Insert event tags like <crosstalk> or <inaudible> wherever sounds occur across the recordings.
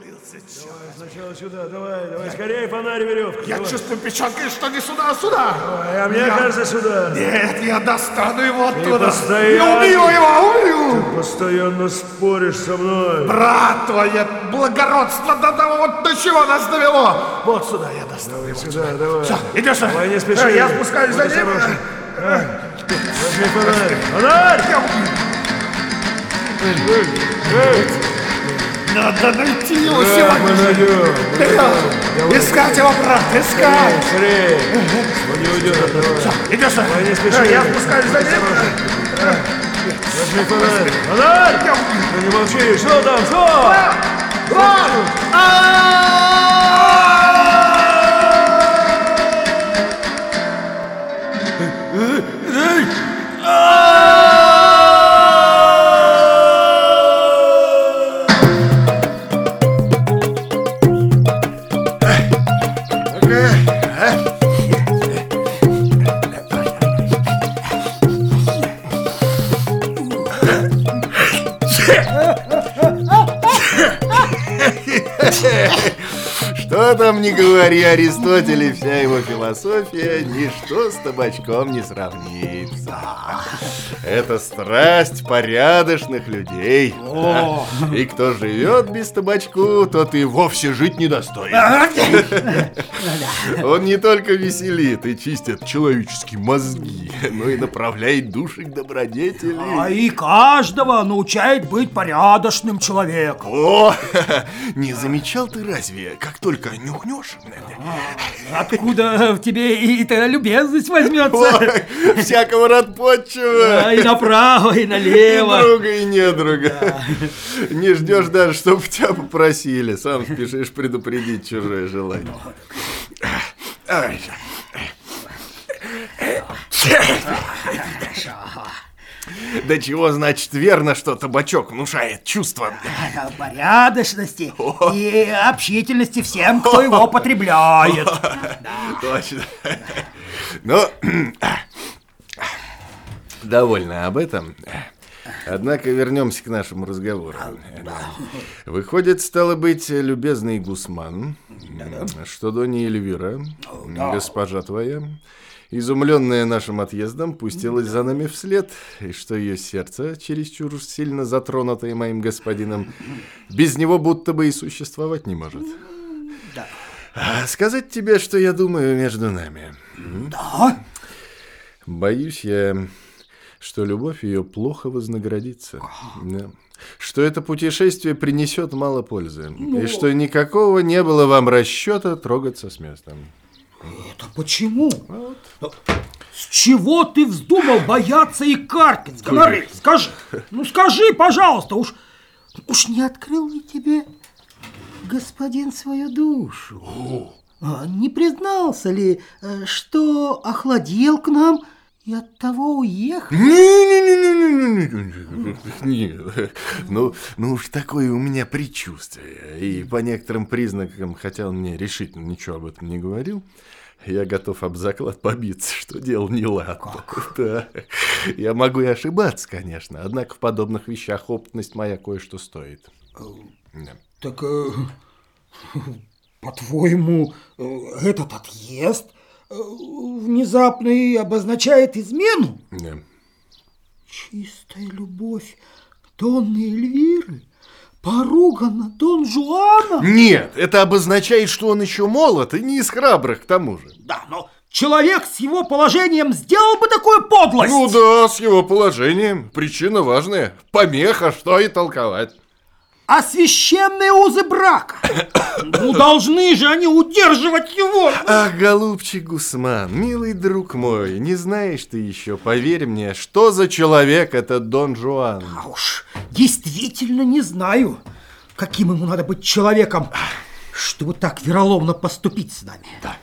Забылся, черт. Сначала сюда, давай, давай, скорее фонарь веревку. Я давай. чувствую печенкой, что не сюда, а сюда. А мне кажется, сюда. Нет, я достану его оттуда. постоянно- Я убью его, убью. Постоянно споришь со мной. Брат, твое благородство до того, вот до чего нас довело. Вот сюда я достану его. Сюда, давай. Все, идешь? Давай, не спеши. Э, Я спускаюсь за Вот ним. А, Возьми фонарь. Фонарь! Надо найти его Да, мы сегодня. найдем. Вперед! Искать его, брат, искать! Скорее. Он не уйдет от этого. Идешь? Давай, не спеши. Э, Я спускаюсь за ним. Возьми фонарь. Фонарь! Ну не молчи. Что там? Что? Брат! Там не говори, Аристотель и вся его философия, ничто с табачком не сравнится. Это страсть порядочных людей. И кто живет без табачку, тот и вовсе жить не достоин. Он не только веселит и чистит человеческие мозги, но и направляет души к добродетели. А и каждого научает быть порядочным человеком. О, <laughs> не замечал ты разве, как только нюхнешь? Откуда в тебе и эта любезность возьмется? Ой, всякого рад подчего. А, И направо, и И налево. друга, и недруга. Не ждешь даже, чтобы тебя попросили. Сам спешишь предупредить чужое желание. Ай, Да чего значит верно, что табачок внушает чувство? Порядочности и общительности всем, кто его потребляет. Точно. Ну, довольно об этом. Однако вернемся к нашему разговору. Выходит, стало быть, любезный Гусман, что Донья Эльвира, госпожа твоя, изумленная нашим отъездом, пустилась за нами вслед, и что ее сердце, чересчур сильно затронутое моим господином, без него будто бы и существовать не может. А сказать тебе, что я думаю между нами. Да? Боюсь я, что любовь ее плохо вознаградится. Да. Что это путешествие принесет мало пользы. И что никакого не было вам расчета трогаться с места. Это почему? С чего ты вздумал бояться и каркать, Гонорей? Скажи, ну скажи, пожалуйста, уж, уж не открыл ли тебе господин свою душу? А не признался ли, э, что охладел к нам и от того уехал? Ну, ну уж такое у меня предчувствие. И по некоторым признакам, хотя он мне решительно ничего об этом не говорил, я готов об заклад побиться, что дело не ладно. Да. Я могу и ошибаться, конечно, однако в подобных вещах опытность моя кое-что стоит. Да. Так, по-твоему, этот отъезд внезапный обозначает измену? Да. Чистая любовь Донны Эльвиры поругана Дон Жуана? Нет, это обозначает, что он еще молод и не из храбрых к тому же. Да, но человек с его положением сделал бы такую подлость. Ну да, с его положением. Причина важная. Помеха, что и толковать. А священные узы брака? Ну, должны же они удерживать его. Ах, голубчик Гусман, милый друг мой, не знаешь ты еще, поверь мне, что за человек этот Дон Жуан. А уж действительно не знаю, каким ему надо быть человеком, чтобы так вероломно поступить с нами. Да.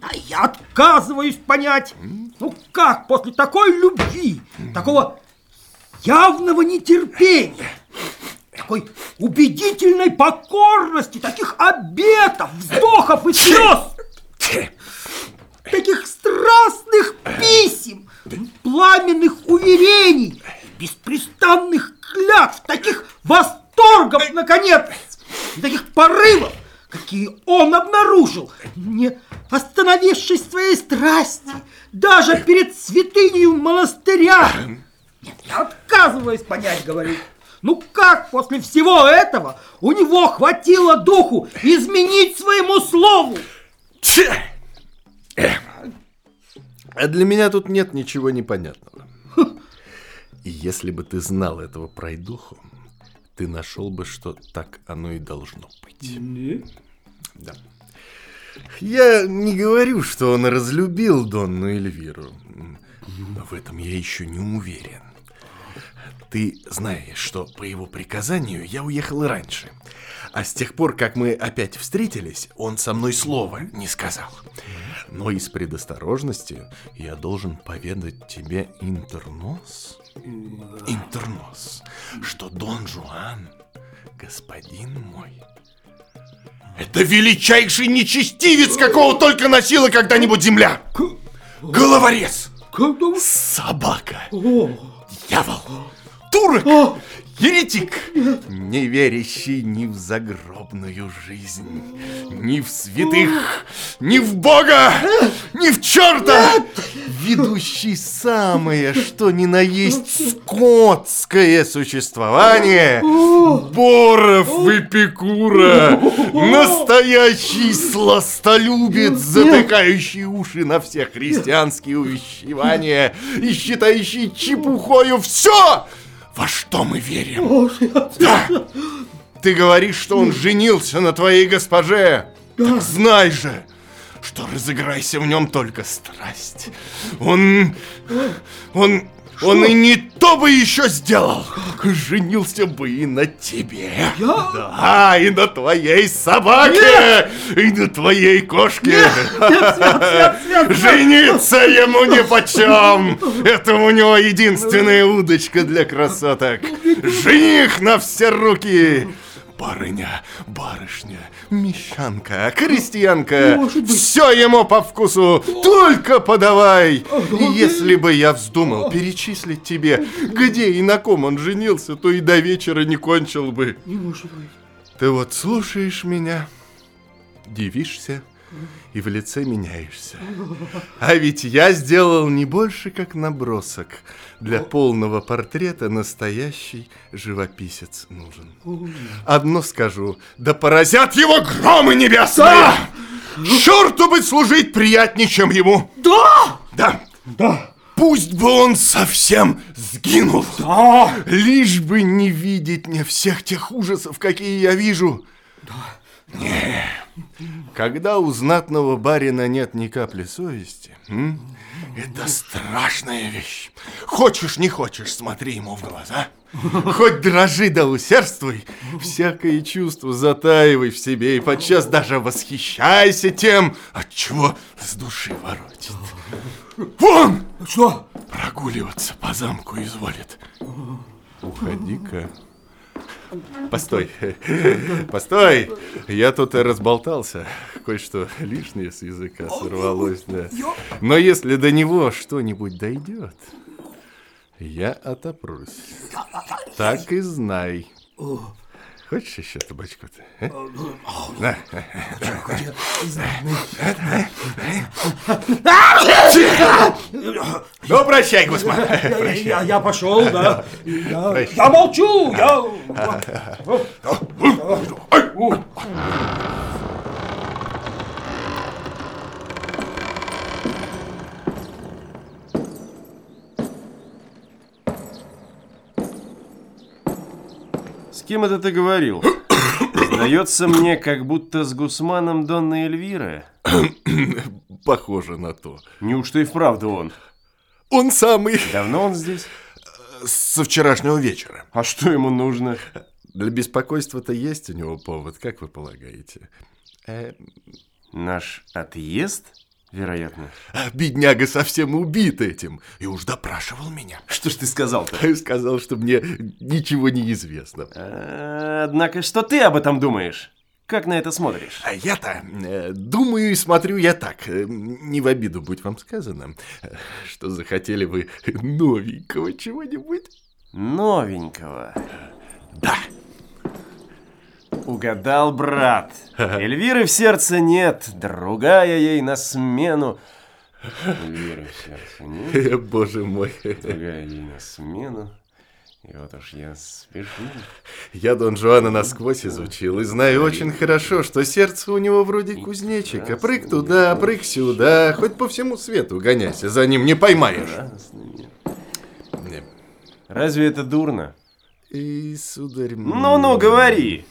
А я отказываюсь понять, ну как после такой любви, такого явного нетерпения, такой убедительной покорности, таких обетов, вздохов и слез, таких страстных писем, пламенных уверений, беспрестанных клятв, таких восторгов, наконец, таких порывов, какие он обнаружил, не остановившись своей страсти, даже перед святынью монастыря. Нет, я отказываюсь понять, говорю. Ну как после всего этого у него хватило духу изменить своему слову? Тьфу! А для меня тут нет ничего непонятного. И если бы ты знал этого пройдуху, ты нашел бы, что так оно и должно быть. Да. Я не говорю, что он разлюбил Донну Эльвиру, но в этом я еще не уверен. Ты знаешь, что по его приказанию я уехал раньше. А с тех пор, как мы опять встретились, он со мной слова не сказал. Но из предосторожности я должен поведать тебе интернос, интернос, что Дон Жуан, господин мой, это величайший нечестивец, какого только носила когда-нибудь земля. Головорез, собака, дьявол, турок, еретик, не верящий ни в загробную жизнь, ни в святых, ни в Бога, ни в черта, ведущий самое, что ни на есть скотское существование, Боров в Эпикура, настоящий сластолюбец, затыкающий уши на все христианские увещевания и считающий чепухою все, во что мы верим. Да. Ты говоришь, что он женился на твоей госпоже. Так знай же, что разыграйся в нем только страсть. Он... Он... Он и не то бы еще сделал. Женился бы и на тебе. Я? Да, и на твоей собаке. И на твоей кошке. Жениться ему ни почем. Это у него единственная удочка для красоток. Жених на все руки. Барыня, барышня, мещанка, крестьянка, все ему по вкусу, только подавай. И если бы я вздумал перечислить тебе, где и на ком он женился, то и до вечера не кончил бы. Не может быть. Ты вот слушаешь меня, дивишься и в лице меняешься. А ведь я сделал не больше, как набросок. Для полного портрета настоящий живописец нужен. Одно скажу, да поразят его громы небесные! Черту бы служить приятнее, чем ему! Да! Да, Да! пусть бы он совсем сгинул! Да! Лишь бы не видеть мне всех тех ужасов, какие я вижу. Не. Когда у знатного барина нет ни капли совести, м, это страшная вещь. Хочешь, не хочешь, смотри ему в глаза. Хоть дрожи да усердствуй, всякое чувство затаивай в себе и подчас даже восхищайся тем, от чего с души воротит. Вон! Что? Прогуливаться по замку изволит. Уходи-ка. Постой, постой, я тут разболтался, кое-что лишнее с языка сорвалось, да. Но если до него что-нибудь дойдет, я отопрусь. Так и знай. Хочешь еще табачку-то? а? На. Ну, прощай, Гусман. Я, я, я пошел, да. Я, Прощай. я молчу, я... кем это ты говорил? Сдается мне, как будто с Гусманом Донна Эльвира. <coughs> Похоже на то. Неужто и вправду он? Он самый Давно он здесь? со вчерашнего вечера. А что ему нужно? Для беспокойства-то есть у него повод, как вы полагаете? Э, Наш отъезд, вероятно. а бедняга совсем убит этим и уж допрашивал меня. Что ж ты сказал-то? <laughs> Сказал, что мне ничего не известно. А, Однако, что ты об этом думаешь? Как на это смотришь? А я-то э, думаю и смотрю я так, э, не в обиду будь вам сказано, э, что захотели вы новенького чего-нибудь. Новенького. Да, Угадал, брат. Эльвиры в сердце нет, другая ей на смену. Эльвиры в сердце нет, <laughs> Боже мой. другая ей на смену. И вот уж я спешу. Я Дон Жуана насквозь изучил и знаю очень хорошо, что сердце у него вроде кузнечика. Прыг туда, прыг сюда, хоть по всему свету гоняйся, за ним не поймаешь. Разве это дурно? И, сударь... Ну-ну, говори.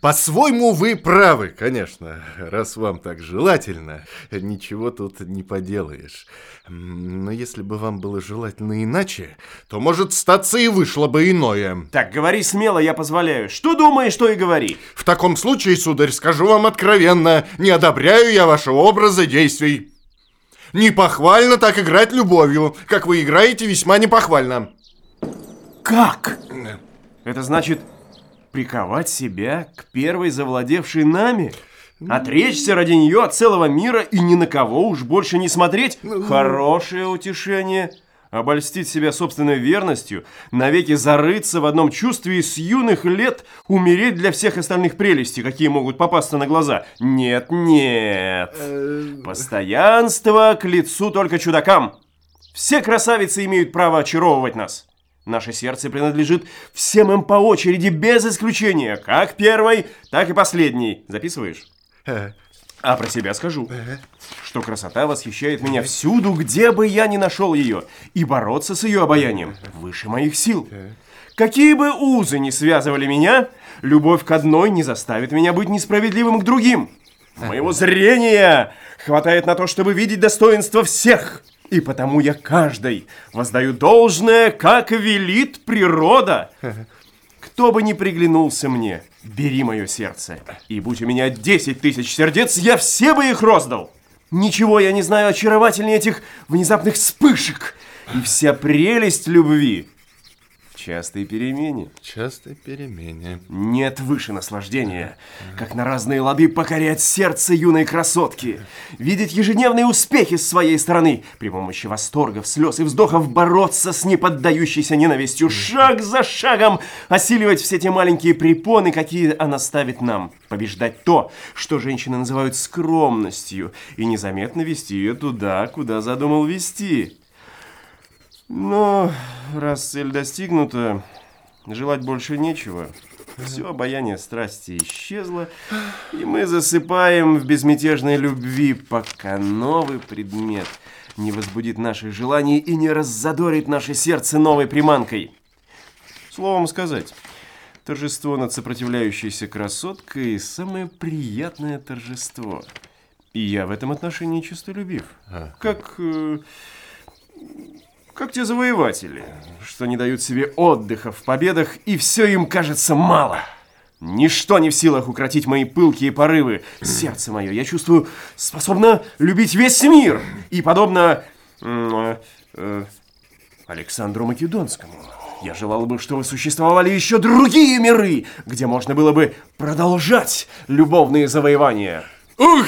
По-своему вы правы, конечно, раз вам так желательно. Ничего тут не поделаешь. Но если бы вам было желательно иначе, то, может, статься и вышло бы иное. Так, говори смело, я позволяю. Что думаешь, то и говори. В таком случае, сударь, скажу вам откровенно, не одобряю я вашего образа действий. Не похвально так играть любовью, как вы играете весьма непохвально. Как? Это значит приковать себя к первой завладевшей нами? Отречься ради нее от целого мира и ни на кого уж больше не смотреть? Хорошее утешение. Обольстить себя собственной верностью, навеки зарыться в одном чувстве и с юных лет умереть для всех остальных прелестей, какие могут попасться на глаза. Нет, нет. Постоянство к лицу только чудакам. Все красавицы имеют право очаровывать нас. Наше сердце принадлежит всем им по очереди, без исключения, как первой, так и последней. Записываешь? А про себя скажу, что красота восхищает меня всюду, где бы я ни нашел ее, и бороться с ее обаянием выше моих сил. Какие бы узы ни связывали меня, любовь к одной не заставит меня быть несправедливым к другим. Моего зрения хватает на то, чтобы видеть достоинство всех. И потому я каждой воздаю должное, как велит природа. Кто бы ни приглянулся мне, бери мое сердце. И будь у меня 10 тысяч сердец, я все бы их роздал. Ничего я не знаю очаровательнее этих внезапных вспышек. И вся прелесть любви частой перемене. Частой перемене. Нет выше наслаждения, как на разные лады покорять сердце юной красотки, видеть ежедневные успехи с своей стороны, при помощи восторгов, слез и вздохов бороться с неподдающейся ненавистью, шаг за шагом осиливать все те маленькие препоны, какие она ставит нам, побеждать то, что женщины называют скромностью, и незаметно вести ее туда, куда задумал вести. Но раз цель достигнута, желать больше нечего. Все обаяние страсти исчезло, и мы засыпаем в безмятежной любви, пока новый предмет не возбудит наших желаний и не раззадорит наше сердце новой приманкой. Словом сказать, торжество над сопротивляющейся красоткой – самое приятное торжество. И я в этом отношении честолюбив. Как... э, как те завоеватели, что не дают себе отдыха в победах, и все им кажется мало. Ничто не в силах укротить мои пылкие порывы. Сердце мое, я чувствую, способно любить весь мир. И подобно э, э, Александру Македонскому, я желал бы, чтобы существовали еще другие миры, где можно было бы продолжать любовные завоевания. Ух!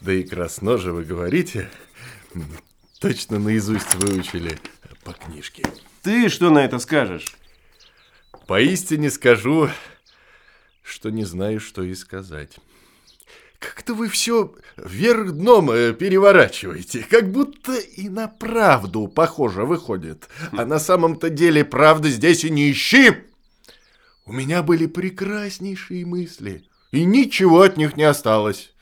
Да и красно же вы говорите. Точно наизусть выучили по книжке. Ты что на это скажешь? Поистине скажу, что не знаю, что и сказать. Как-то вы все вверх дном э, переворачиваете, как будто и на правду похоже выходит. А на самом-то деле правды здесь и не ищи. У меня были прекраснейшие мысли, и ничего от них не осталось.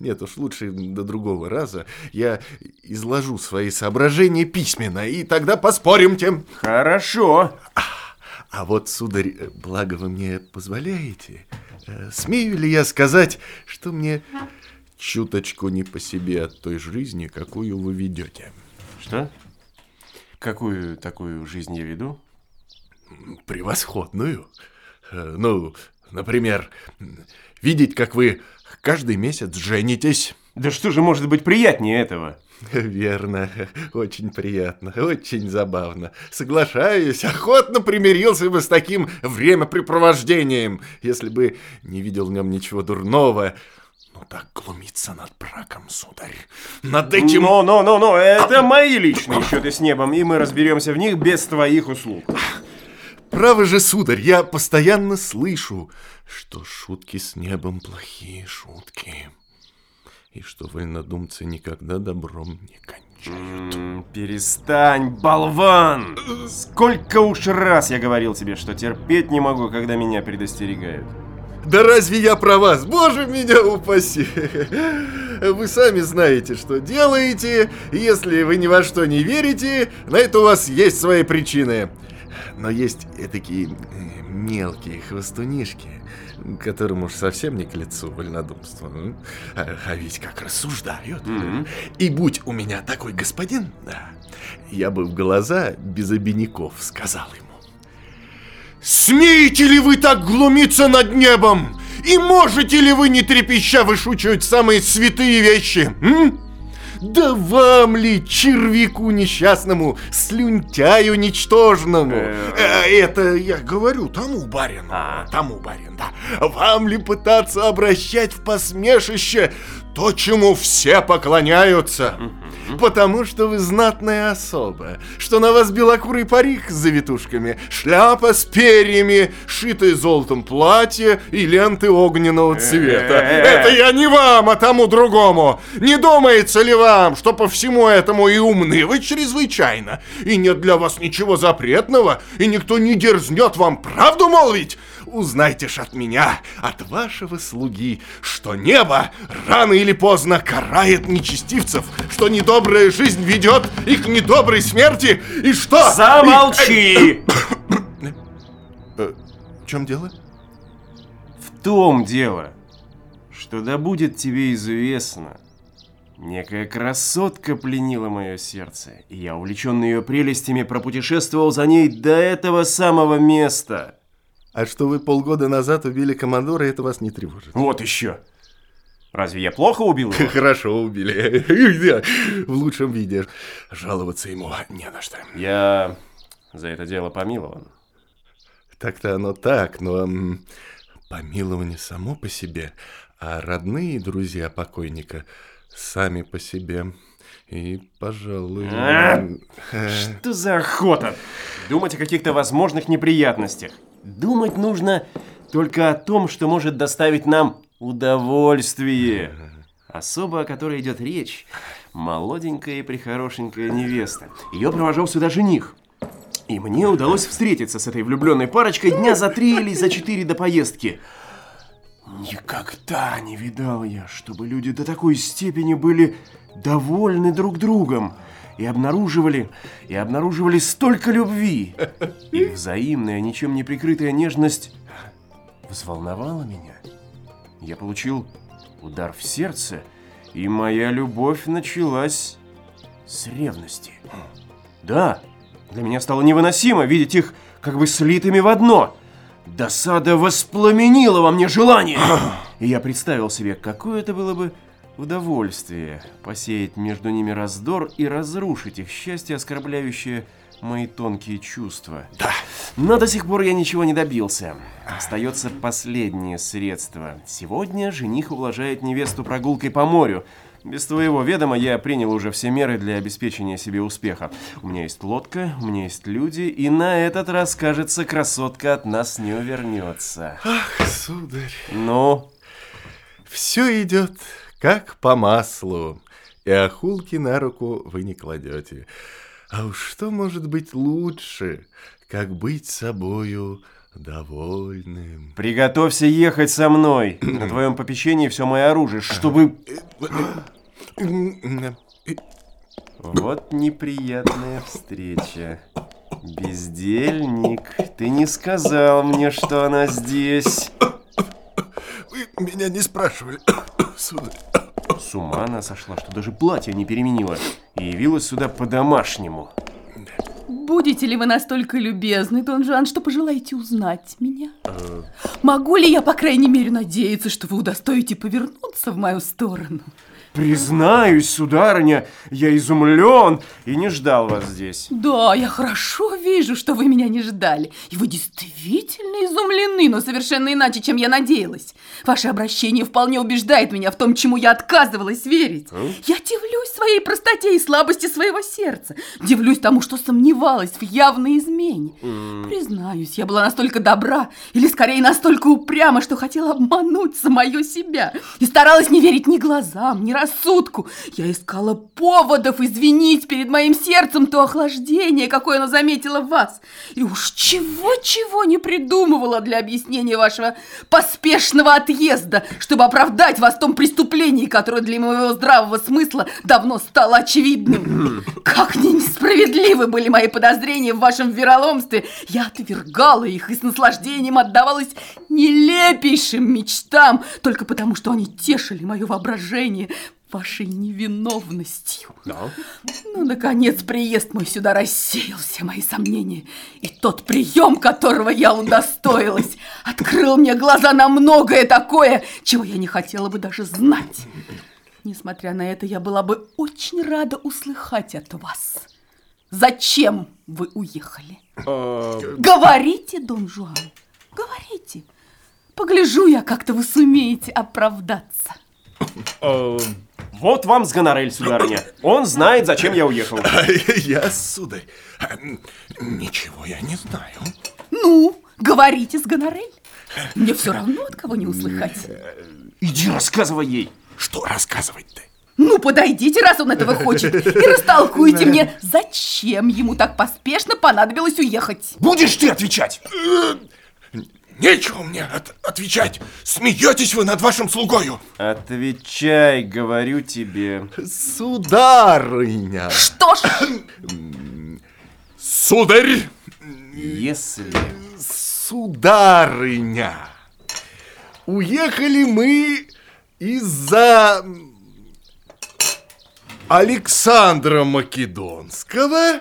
Нет уж, лучше до другого раза я изложу свои соображения письменно, и тогда поспорим тем. Хорошо. А вот, сударь, благо вы мне позволяете, э, смею ли я сказать, что мне чуточку не по себе от той жизни, какую вы ведете? Что? Какую такую жизнь я веду? Превосходную. Э, Ну, например, видеть, как вы каждый месяц женитесь. Да что же может быть приятнее этого? <laughs> Верно, очень приятно, очень забавно. Соглашаюсь, охотно примирился бы с таким времяпрепровождением, если бы не видел в нем ничего дурного. Ну так глумиться над браком, сударь. Над этим... Но, но, но, но, это мои личные счеты с небом, и мы разберемся в них без твоих услуг. Право же, сударь, я постоянно слышу, что шутки с небом плохие шутки, и что вольнодумцы никогда добром не кончают. М, Перестань, болван! Сколько уж раз я говорил тебе, что терпеть не могу, когда меня предостерегают. Да разве я про вас? Боже, меня упаси! Вы сами знаете, что делаете, если вы ни во что не верите, на это у вас есть свои причины. Но есть такие мелкие хвостунишки, которым уж совсем не к лицу вольнодумство. А, а ведь как рассуждают. И будь у меня такой господин, да, я бы в глаза без обиняков сказал ему. Смеете ли вы так глумиться над небом? И можете ли вы, не трепеща, вышучивать самые святые вещи? м? Да вам ли, червяку несчастному, слюнтяю ничтожному? Э, Это я говорю тому барину, А. тому барин, да. Вам ли пытаться обращать в посмешище то, чему все поклоняются? Потому что вы знатная особа, что на вас белокурый парик с завитушками, шляпа с перьями, шитое золотом платье и ленты огненного цвета. Это я не вам, а тому другому. Не думается ли вам, что по всему этому и умны вы чрезвычайно, и нет для вас ничего запретного, и никто не дерзнет вам правду молвить? Узнайте ж от меня, от вашего слуги, что небо рано или поздно карает нечестивцев, что недобрая жизнь ведет их к недоброй смерти, и что... Замолчи! Э, В чем дело? В том дело, что да будет тебе известно, некая красотка пленила мое сердце, и я, увлеченный ее прелестями, пропутешествовал за ней до этого самого места. А что вы полгода назад убили командора, это вас не тревожит? Вот еще. Разве я плохо убил его? <laughs> Хорошо убили. <laughs> В лучшем виде. Жаловаться ему не на что. Я за это дело помилован. Так-то оно так, но помилование само по себе, а родные друзья покойника сами по себе. И, пожалуй... А? <laughs> Что за охота? Думать о каких-то возможных неприятностях. Думать нужно только о том, что может доставить нам удовольствие. Особо, о которой идет речь, молоденькая и прихорошенькая невеста. Ее провожал сюда жених. И мне удалось встретиться с этой влюбленной парочкой дня за три или за четыре до поездки. Никогда не видал я, чтобы люди до такой степени были довольны друг другом и обнаруживали, и обнаруживали столько любви. <laughs> Их взаимная, ничем не прикрытая нежность взволновала меня. Я получил удар в сердце, и моя любовь началась с ревности. Да, для меня стало невыносимо видеть их как бы слитыми в одно. Досада воспламенила во мне желание. <clears throat> И я представил себе, какое это было бы удовольствие посеять между ними раздор и разрушить их счастье, оскорбляющее мои тонкие чувства. Да. Но до сих пор я ничего не добился. Остается последнее средство. Сегодня жених ублажает невесту прогулкой по морю. Без твоего ведома я принял уже все меры для обеспечения себе успеха. У меня есть лодка, у меня есть люди, и на этот раз, кажется, красотка от нас не увернется. Ах, сударь, Ну, все идет как по маслу, и охулки на руку вы не кладете. А уж что может быть лучше, как быть собою довольным? приготовься ехать со мной. <clears throat> На твоем попечении все мое оружие, чтобы... Вот неприятная встреча. Бездельник, ты не сказал мне, что она здесь. Вы меня не спрашивали, сударь. С ума она сошла, что даже платье не переменила. И явилась сюда по-домашнему. Будете ли вы настолько любезны, Дон Жуан, что пожелаете узнать меня? Могу ли я, по крайней мере, надеяться, что вы удостоите повернуться в мою сторону? Признаюсь, сударыня, я изумлен и не ждал вас здесь. Да, я хорошо вижу, что вы меня не ждали. И вы действительно изумлены, но совершенно иначе, чем я надеялась. Ваше обращение вполне убеждает меня в том, чему я отказывалась верить. Я дивлюсь своей простоте и слабости своего сердца. Дивлюсь тому, что сомневалась в явной измене. Признаюсь, я была настолько добра, или скорее настолько упряма, что хотела обмануть самое себя. И старалась не верить ни глазам, ни рассудку. Я искала поводов извинить перед моим сердцем то охлаждение, какое оно заметило вас. И уж чего-чего не придумывала для объяснения вашего поспешного отъезда, чтобы оправдать вас в том преступлении, которое для моего здравого смысла давно стало очевидным. <clears throat> Как ни несправедливы были мои подозрения в вашем вероломстве, я отвергала их и с наслаждением отдавалась нелепейшим мечтам, только потому, что они тешили мое воображение вашей невиновностью. Ну, наконец, приезд мой сюда рассеял все мои сомнения. И тот прием, которого я удостоилась, открыл мне глаза на многое такое, чего я не хотела бы даже знать. Несмотря на это, я была бы очень рада услыхать от вас. Зачем вы уехали? Говорите, Дон Жуан, говорите. Погляжу я, как-то вы сумеете оправдаться. Вот вам с гонорель, сударыня. Он знает, зачем я уехал. <laughs> Я, сударь, ничего я не знаю. Ну, говорите с Гонорель. Мне все равно от кого не услыхать. Иди рассказывай ей. Что рассказывать-то? Ну, подойдите, раз он этого хочет, и растолкуйте мне, зачем ему так поспешно понадобилось уехать. Будешь ты отвечать? Нечего мне от- отвечать. Смеетесь вы над вашим слугою. Отвечай, говорю тебе. Сударыня! Что ж, Сударь, Если... Сударыня! Уехали мы из-за Александра Македонского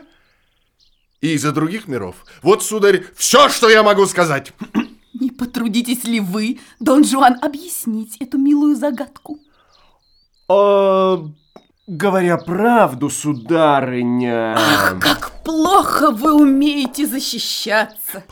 и из-за других миров. Вот, сударь, все, что я могу сказать. Не потрудитесь ли вы, Дон Жуан, объяснить эту милую загадку? А, говоря правду, сударыня... Ах, как плохо вы умеете защищаться.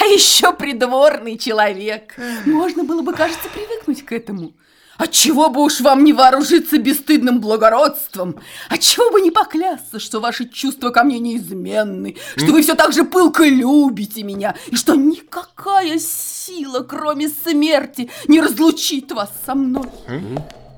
А еще придворный человек. Можно было бы, кажется, привыкнуть к этому. Отчего бы уж вам не вооружиться бесстыдным благородством? Отчего бы не поклясться, что ваши чувства ко мне неизменны, что вы все так же пылко любите меня, и что никакая сила, кроме смерти, не разлучит вас со мной?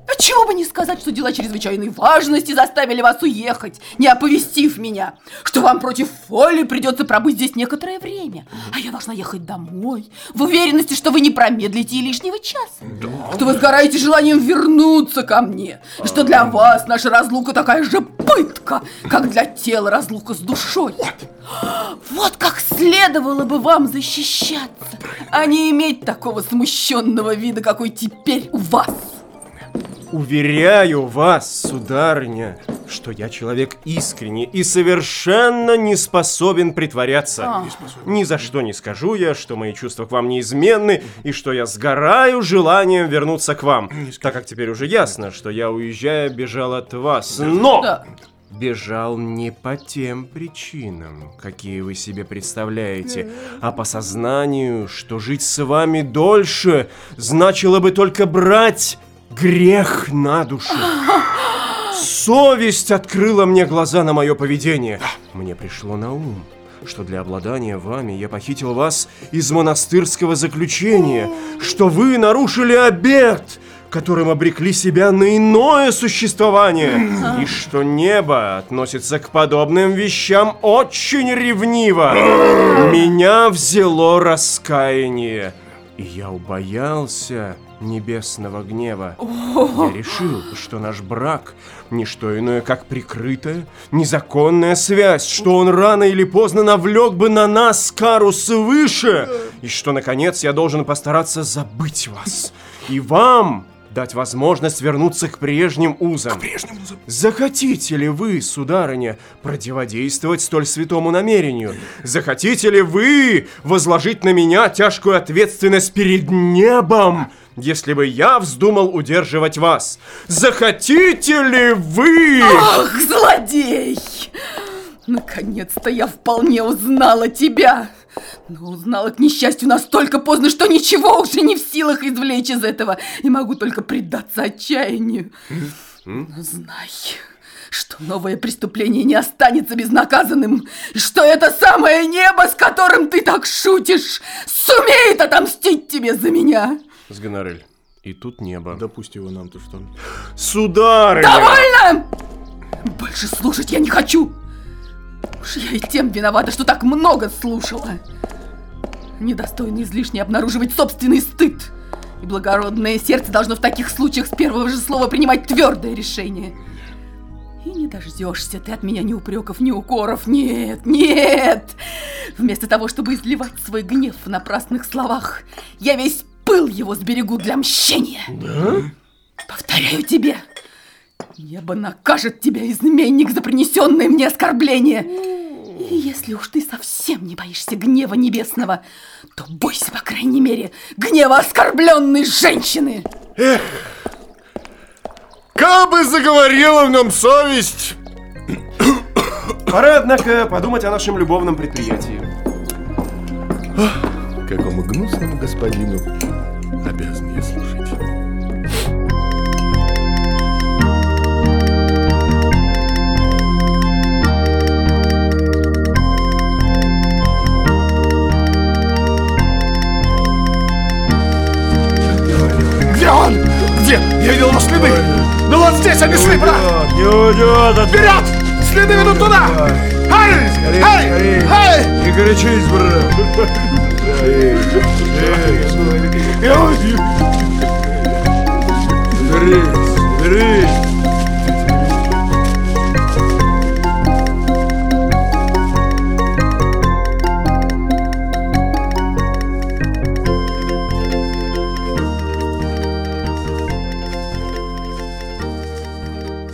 Отчего бы не сказать, что дела чрезвычайной важности заставили вас уехать, не оповестив меня, что вам против воли придется пробыть здесь некоторое время, а я должна ехать домой, в уверенности, что вы не промедлите и лишнего часа, что вы сгораете желанием вернуться ко мне, и что для вас наша разлука такая же пытка, как для тела разлука с душой. Вот как следовало бы вам защищаться, а не иметь такого смущенного вида, какой теперь у вас. Уверяю вас, сударыня, что я человек искренний и совершенно не способен притворяться. Ни за что не скажу я, что мои чувства к вам неизменны и что я сгораю желанием вернуться к вам, так как теперь уже ясно, что я, уезжая, бежал от вас. Но! Да. Бежал не по тем причинам, какие вы себе представляете, а по сознанию, что жить с вами дольше значило бы только брать грех на душу. Совесть открыла мне глаза на мое поведение. Мне пришло на ум, что для обладания вами я похитил вас из монастырского заключения, что вы нарушили обет, которым обрекли себя на иное существование, и что небо относится к подобным вещам очень ревниво. Меня взяло раскаяние, и я убоялся небесного гнева. Я решил, что наш брак – не что иное, как прикрытая, незаконная связь, что он рано или поздно навлек бы на нас кару свыше, и что, наконец, я должен постараться забыть вас. И вам дать возможность вернуться к прежним узам. прежнему за- Захотите ли вы, сударыня, противодействовать столь святому намерению? Захотите ли вы возложить на меня тяжкую ответственность перед небом, если бы я вздумал удерживать вас? Захотите ли вы? Ах, злодей! Наконец-то я вполне узнала тебя. Но узнала, к несчастью, настолько поздно, что ничего уже не в силах извлечь из этого. И могу только предаться отчаянию. Но знай, что новое преступление не останется безнаказанным. И что это самое небо, с которым ты так шутишь, сумеет отомстить тебе за меня. Сгонорель. И тут небо. Да пусть его нам-то что. Сударыня! Довольно! Больше слушать я не хочу. Уж я и тем виновата, что так много слушала. Недостойно излишне обнаруживать собственный стыд. И благородное сердце должно в таких случаях с первого же слова принимать твердое решение. И не дождешься ты от меня ни упреков, ни укоров. Нет, нет! Вместо того, чтобы изливать свой гнев в напрасных словах, я весь пыл его сберегу для мщения. Да? Повторяю тебе, Небо накажет тебя, изменник, за принесенное мне оскорбление. И если уж ты совсем не боишься гнева небесного, то бойся, по крайней мере, гнева оскорбленной женщины. Кабы заговорила в нем совесть! Пора, однако, подумать о нашем любовном предприятии. Какому гнусному господину обязан я служить. Я видел его следы! Ну вот здесь они шли, брат! Не уйдет от Вперед! Следы ведут туда! Ай! Ай! Ай! Не горячись, брат! Берись! Берись!